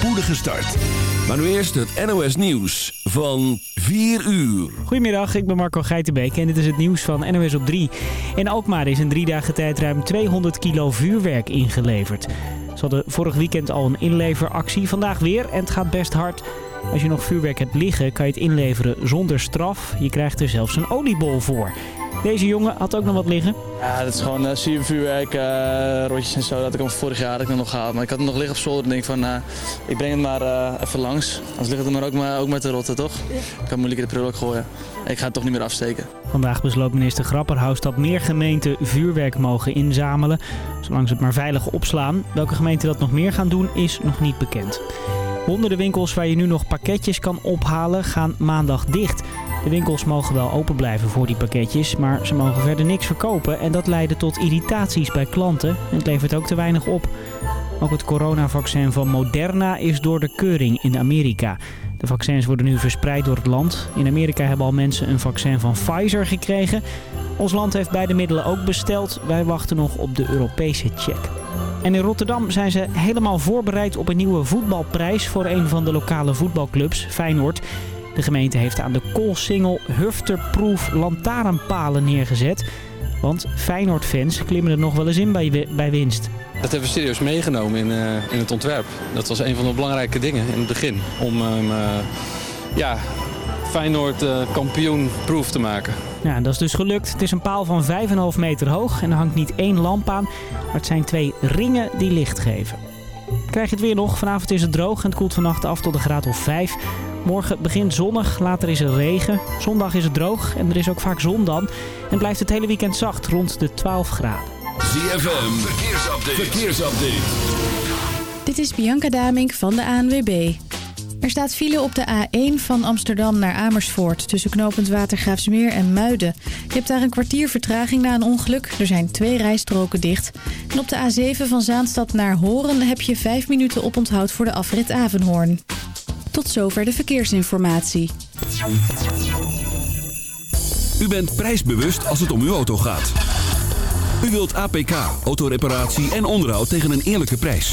spoedige start. Maar nu eerst het NOS Nieuws van 4 uur. Goedemiddag, ik ben Marco Geitenbeek en dit is het nieuws van NOS op 3. In Alkmaar is in drie dagen tijd ruim 200 kilo vuurwerk ingeleverd. Ze hadden vorig weekend al een inleveractie, vandaag weer en het gaat best hard. Als je nog vuurwerk hebt liggen, kan je het inleveren zonder straf. Je krijgt er zelfs een oliebol voor. Deze jongen had ook nog wat liggen. Ja, dat is gewoon uh, siervuurwerk, uh, rotjes en zo. Dat ik hem vorig jaar had ik nog gehaald. Maar ik had hem nog liggen op zolder en denk van, uh, ik breng het maar even langs. Anders ligt het er maar ook, maar ook met de rotten, toch? Ik kan moeilijk in de prullenbak gooien. Ik ga het toch niet meer afsteken. Vandaag besloot minister Grapperhaus dat meer gemeenten vuurwerk mogen inzamelen. Zolang ze het maar veilig opslaan. Welke gemeenten dat nog meer gaan doen is nog niet bekend. Honderden winkels waar je nu nog pakketjes kan ophalen gaan maandag dicht. De winkels mogen wel open blijven voor die pakketjes, maar ze mogen verder niks verkopen. En dat leidde tot irritaties bij klanten. En het levert ook te weinig op. Ook het coronavaccin van Moderna is door de keuring in Amerika. De vaccins worden nu verspreid door het land. In Amerika hebben al mensen een vaccin van Pfizer gekregen. Ons land heeft beide middelen ook besteld. Wij wachten nog op de Europese check. En in Rotterdam zijn ze helemaal voorbereid op een nieuwe voetbalprijs voor een van de lokale voetbalclubs, Feyenoord. De gemeente heeft aan de koolsingel Hufterproof lantaarnpalen neergezet. Want Feyenoord-fans klimmen er nog wel eens in bij, bij winst. Dat hebben we serieus meegenomen in, uh, in het ontwerp. Dat was een van de belangrijke dingen in het begin. Om uh, ja, Feyenoord uh, kampioenproof te maken. Ja, dat is dus gelukt. Het is een paal van 5,5 meter hoog en er hangt niet één lamp aan. Maar het zijn twee ringen die licht geven. Krijg je het weer nog. Vanavond is het droog en het koelt vannacht af tot een graad of 5. Morgen begint zonnig, later is er regen. Zondag is het droog en er is ook vaak zon dan. En blijft het hele weekend zacht rond de 12 graden. ZFM, verkeersupdate. verkeersupdate. Dit is Bianca Damink van de ANWB. Er staat file op de A1 van Amsterdam naar Amersfoort... tussen knooppunt Watergraafsmeer en Muiden. Je hebt daar een kwartier vertraging na een ongeluk. Er zijn twee rijstroken dicht. En op de A7 van Zaanstad naar Horen... heb je vijf minuten oponthoud voor de afrit Avenhoorn. Tot zover de verkeersinformatie. U bent prijsbewust als het om uw auto gaat. U wilt APK, autoreparatie en onderhoud tegen een eerlijke prijs.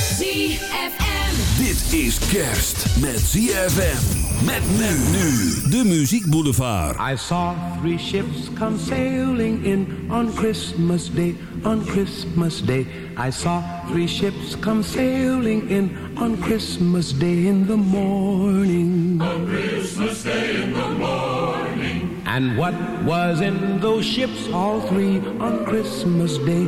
ZFM. Dit is kerst met ZFM. Met men nu. De Muziek Boulevard. I saw three ships come sailing in on Christmas Day, on Christmas Day. I saw three ships come sailing in on Christmas Day in the morning. On Christmas Day in the morning. And what was in those ships, all three, on Christmas Day,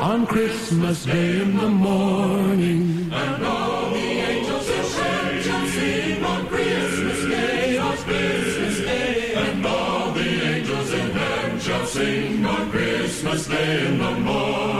on Christmas Day in the morning. And all the angels in heaven shall sing on Christmas Day, on Christmas Day. And all the angels in heaven shall sing on Christmas Day in the morning.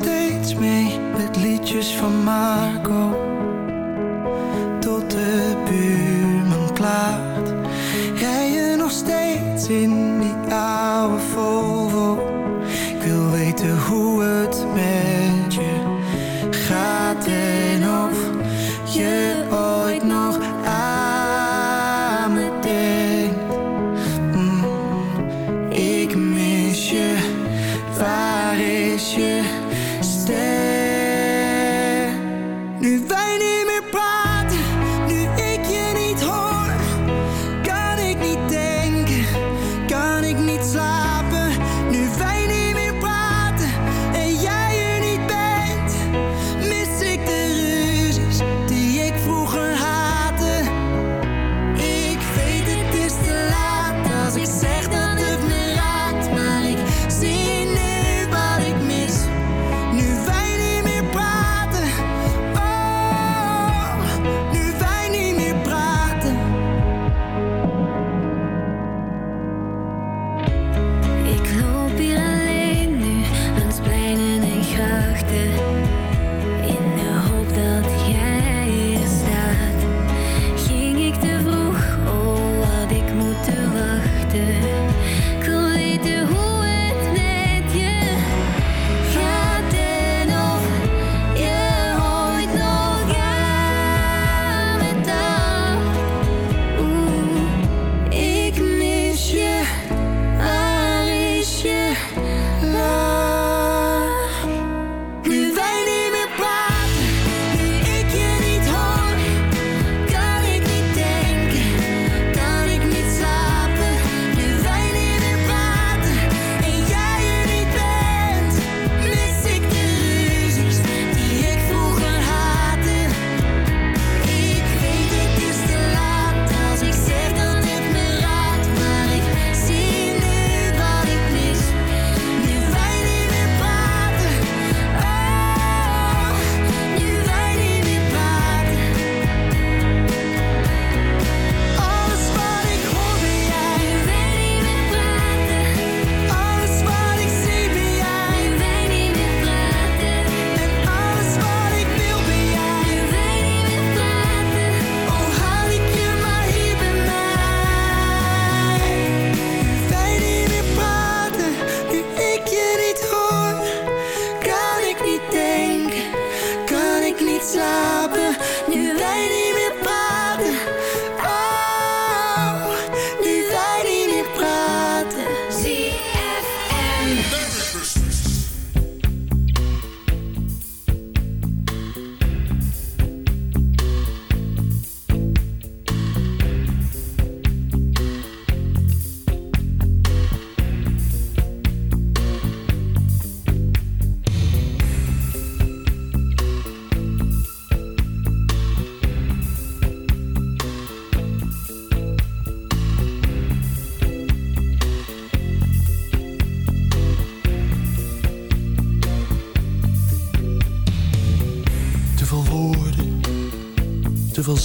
steeds mee met liedjes van Marco.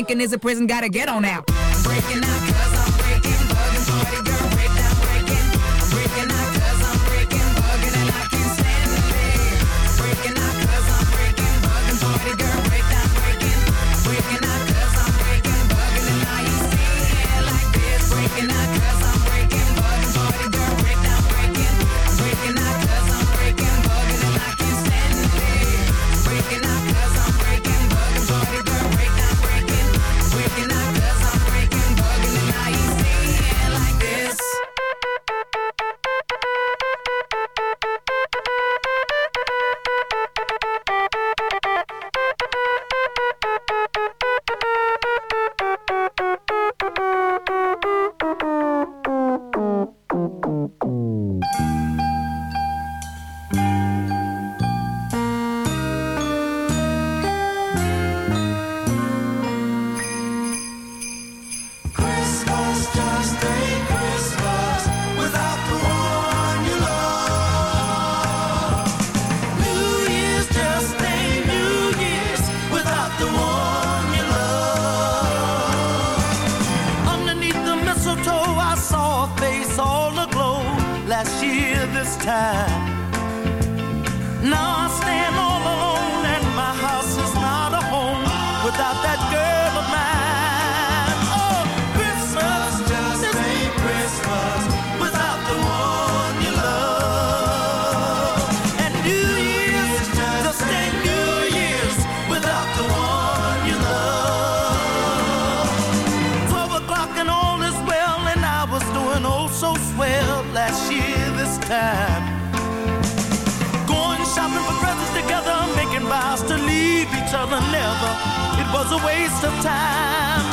thinking is a prison, gotta get on out. Breaking out, cause I'm breaking, bugging, girl. time. It was a waste of time.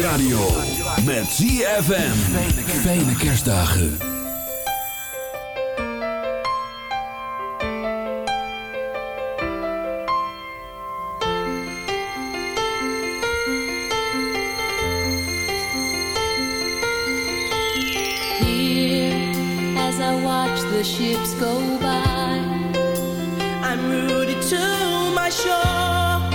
radio. Met ZFM. Fijne kerstdagen. Here, as I watch the ships go by, I'm rooted to my shore.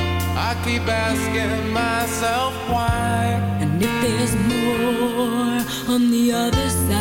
I keep asking myself why. And if there's more on the other side.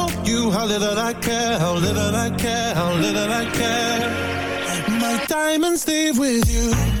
you how little I care, how little I care, how little I care. My diamonds leave with you.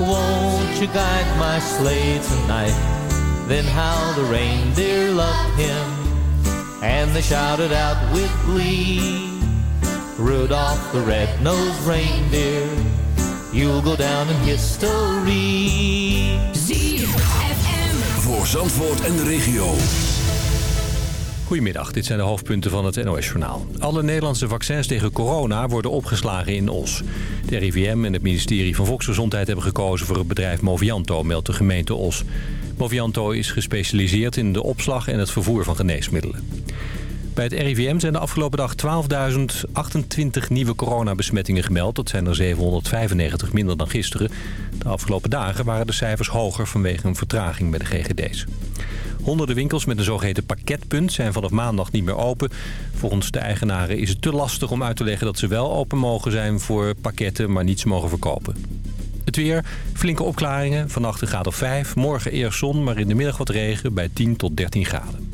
Won't you guide my sleigh tonight? Then how the reindeer loved him, and they shouted out with glee, Rudolph the red-nosed reindeer, you'll go down in history. ZFM voor Zandvoort en de regio. Goedemiddag, dit zijn de hoofdpunten van het NOS-journaal. Alle Nederlandse vaccins tegen corona worden opgeslagen in Os. De RIVM en het ministerie van Volksgezondheid hebben gekozen voor het bedrijf Movianto, meldt de gemeente Os. Movianto is gespecialiseerd in de opslag en het vervoer van geneesmiddelen. Bij het RIVM zijn de afgelopen dag 12.028 nieuwe coronabesmettingen gemeld. Dat zijn er 795 minder dan gisteren. De afgelopen dagen waren de cijfers hoger vanwege een vertraging bij de GGD's. Honderden winkels met een zogeheten pakketpunt zijn vanaf maandag niet meer open. Volgens de eigenaren is het te lastig om uit te leggen dat ze wel open mogen zijn voor pakketten, maar niets mogen verkopen. Het weer, flinke opklaringen, vannacht een graad of 5. Morgen eerst zon, maar in de middag wat regen bij 10 tot 13 graden.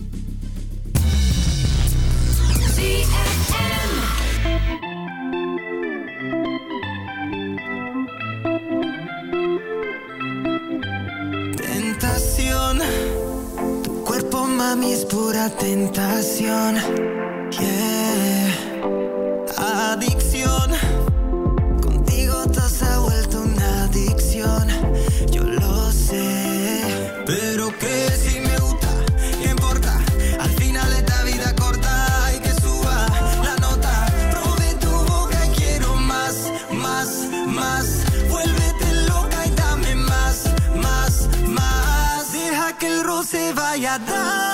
Mami es pura tentación. Yeah. Adicción, contigo todo se ha vuelto una adicción. Yo lo sé, pero que si me gusta, ¿qué importa? Al final esta vida corta y que suba la nota. Probé tu boca y quiero más, más, más. Vuélvete loca y dame más, más, más. Deja que el roce vaya dando calor.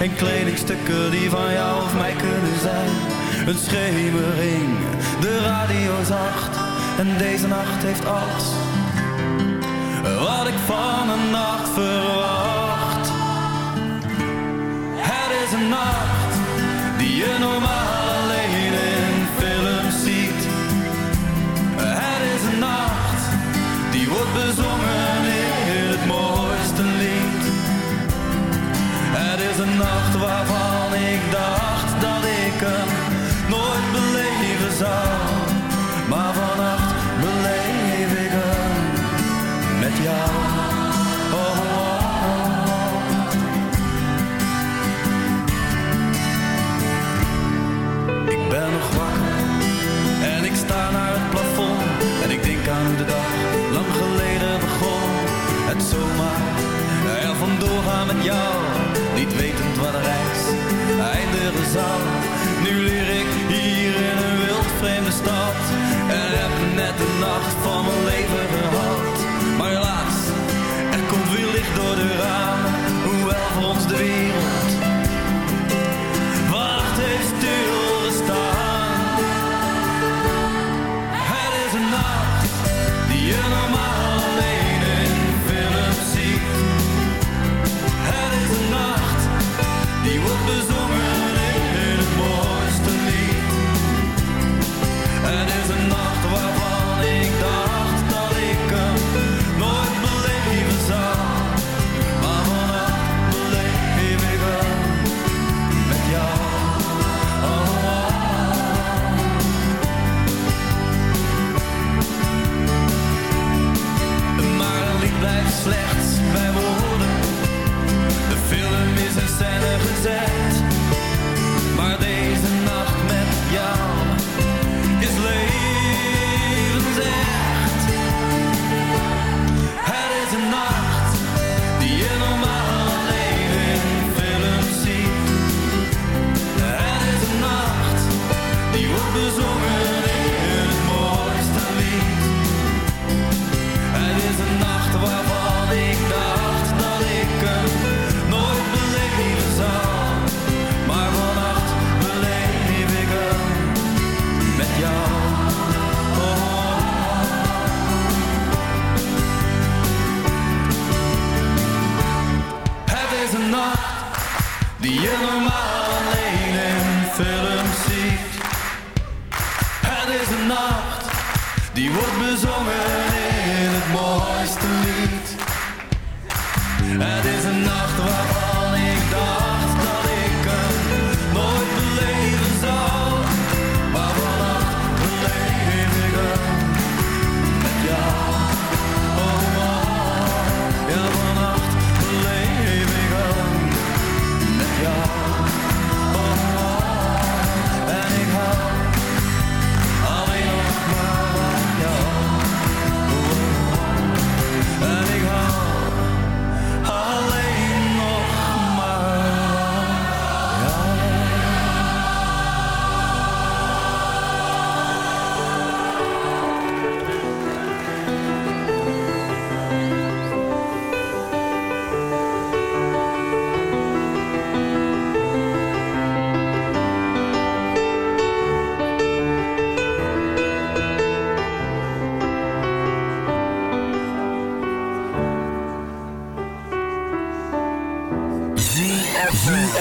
En kledingstukken die van jou of mij kunnen zijn. Een schemering, de radio zacht. En deze nacht heeft alles wat ik van een nacht verwacht. Het is een nacht die je normaal is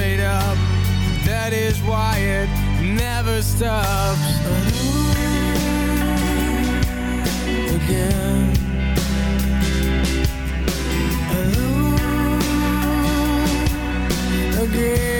made up. That is why it never stops. Alone again. Alone again.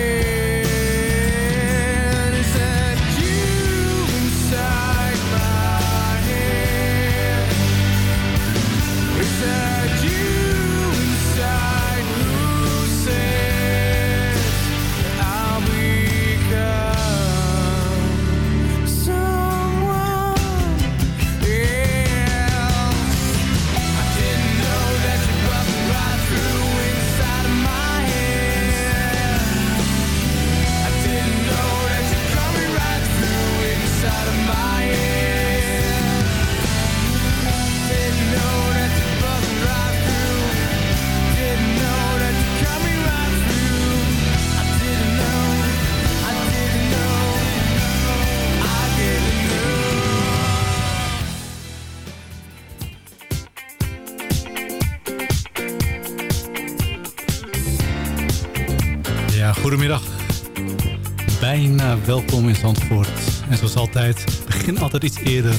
Eh, welkom in Zandvoort. En zoals altijd, begin altijd iets eerder.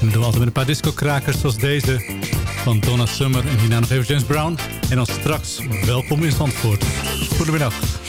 En we doen altijd met een paar discokrakers zoals deze van Donna Summer en hierna nog even James Brown. En dan straks welkom in Zandvoort. Goedemiddag.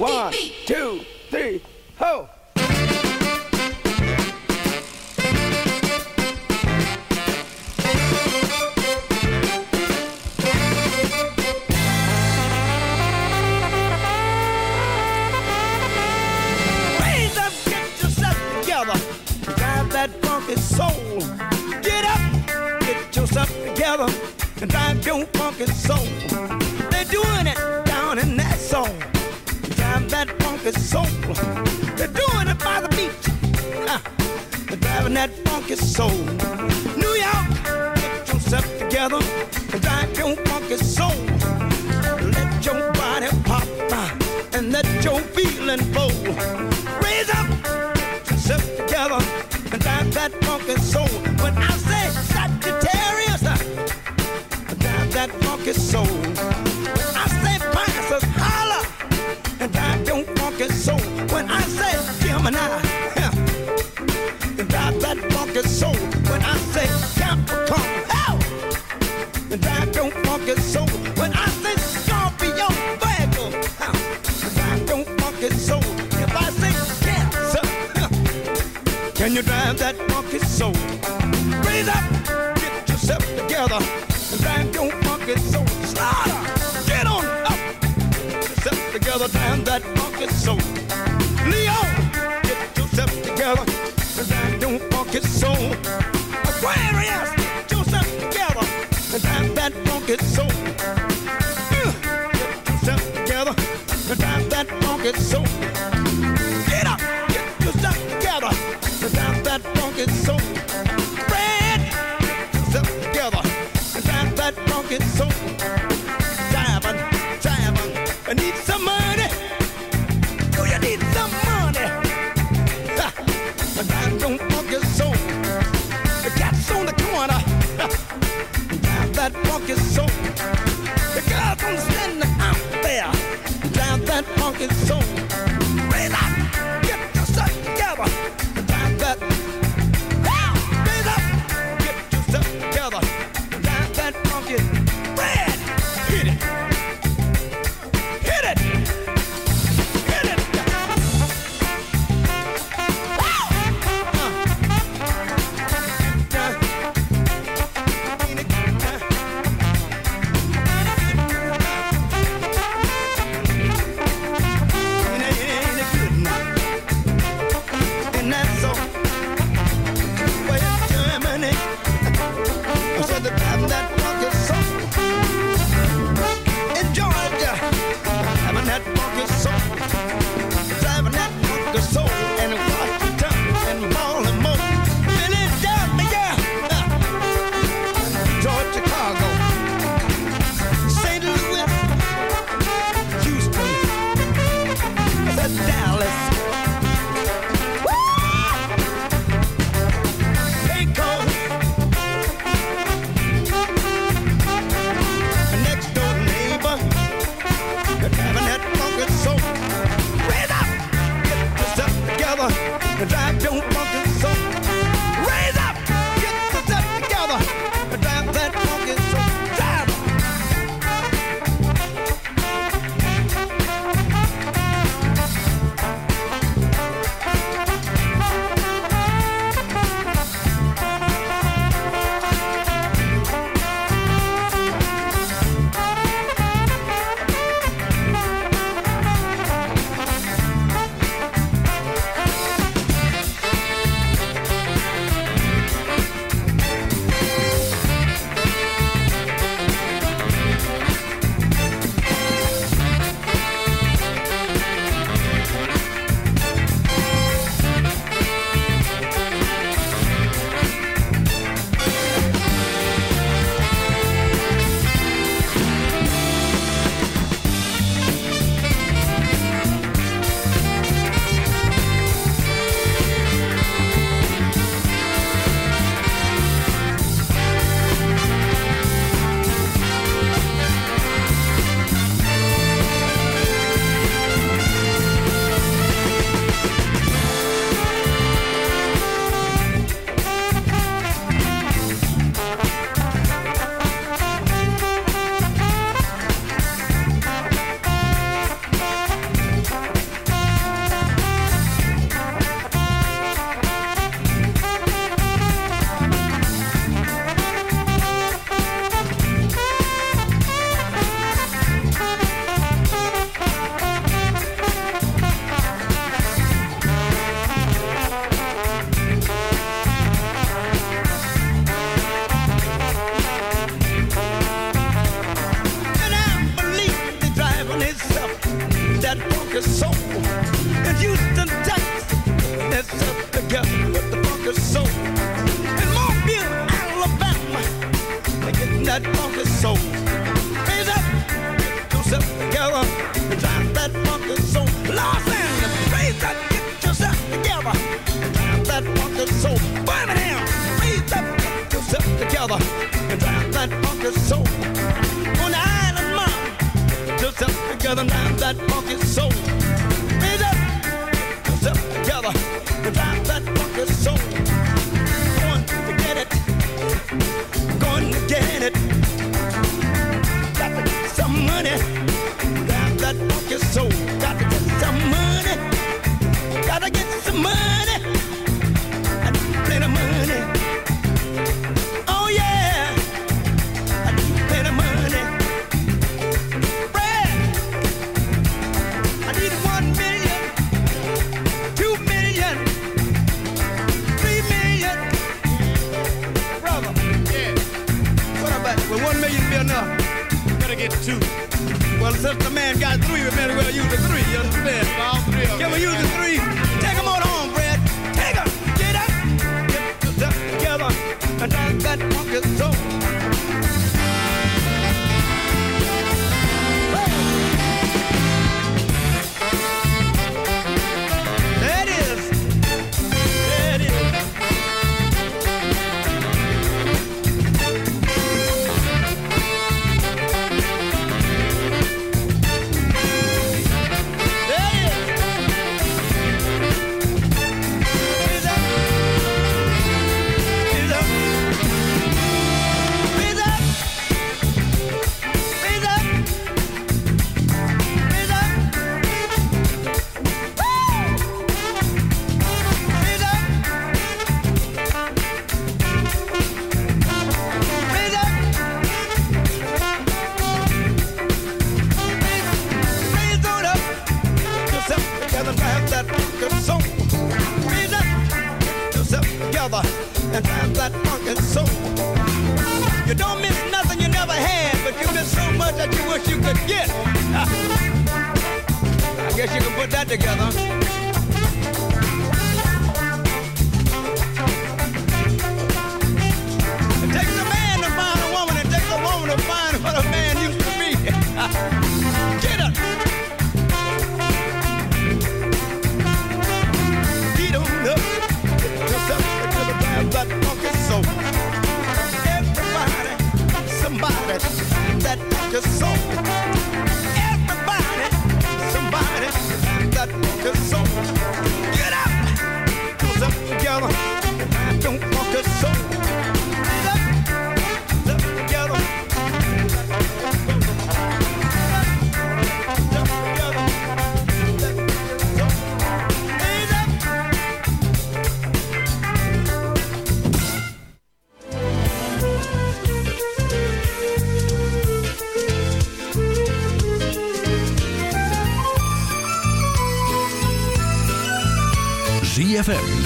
One, two,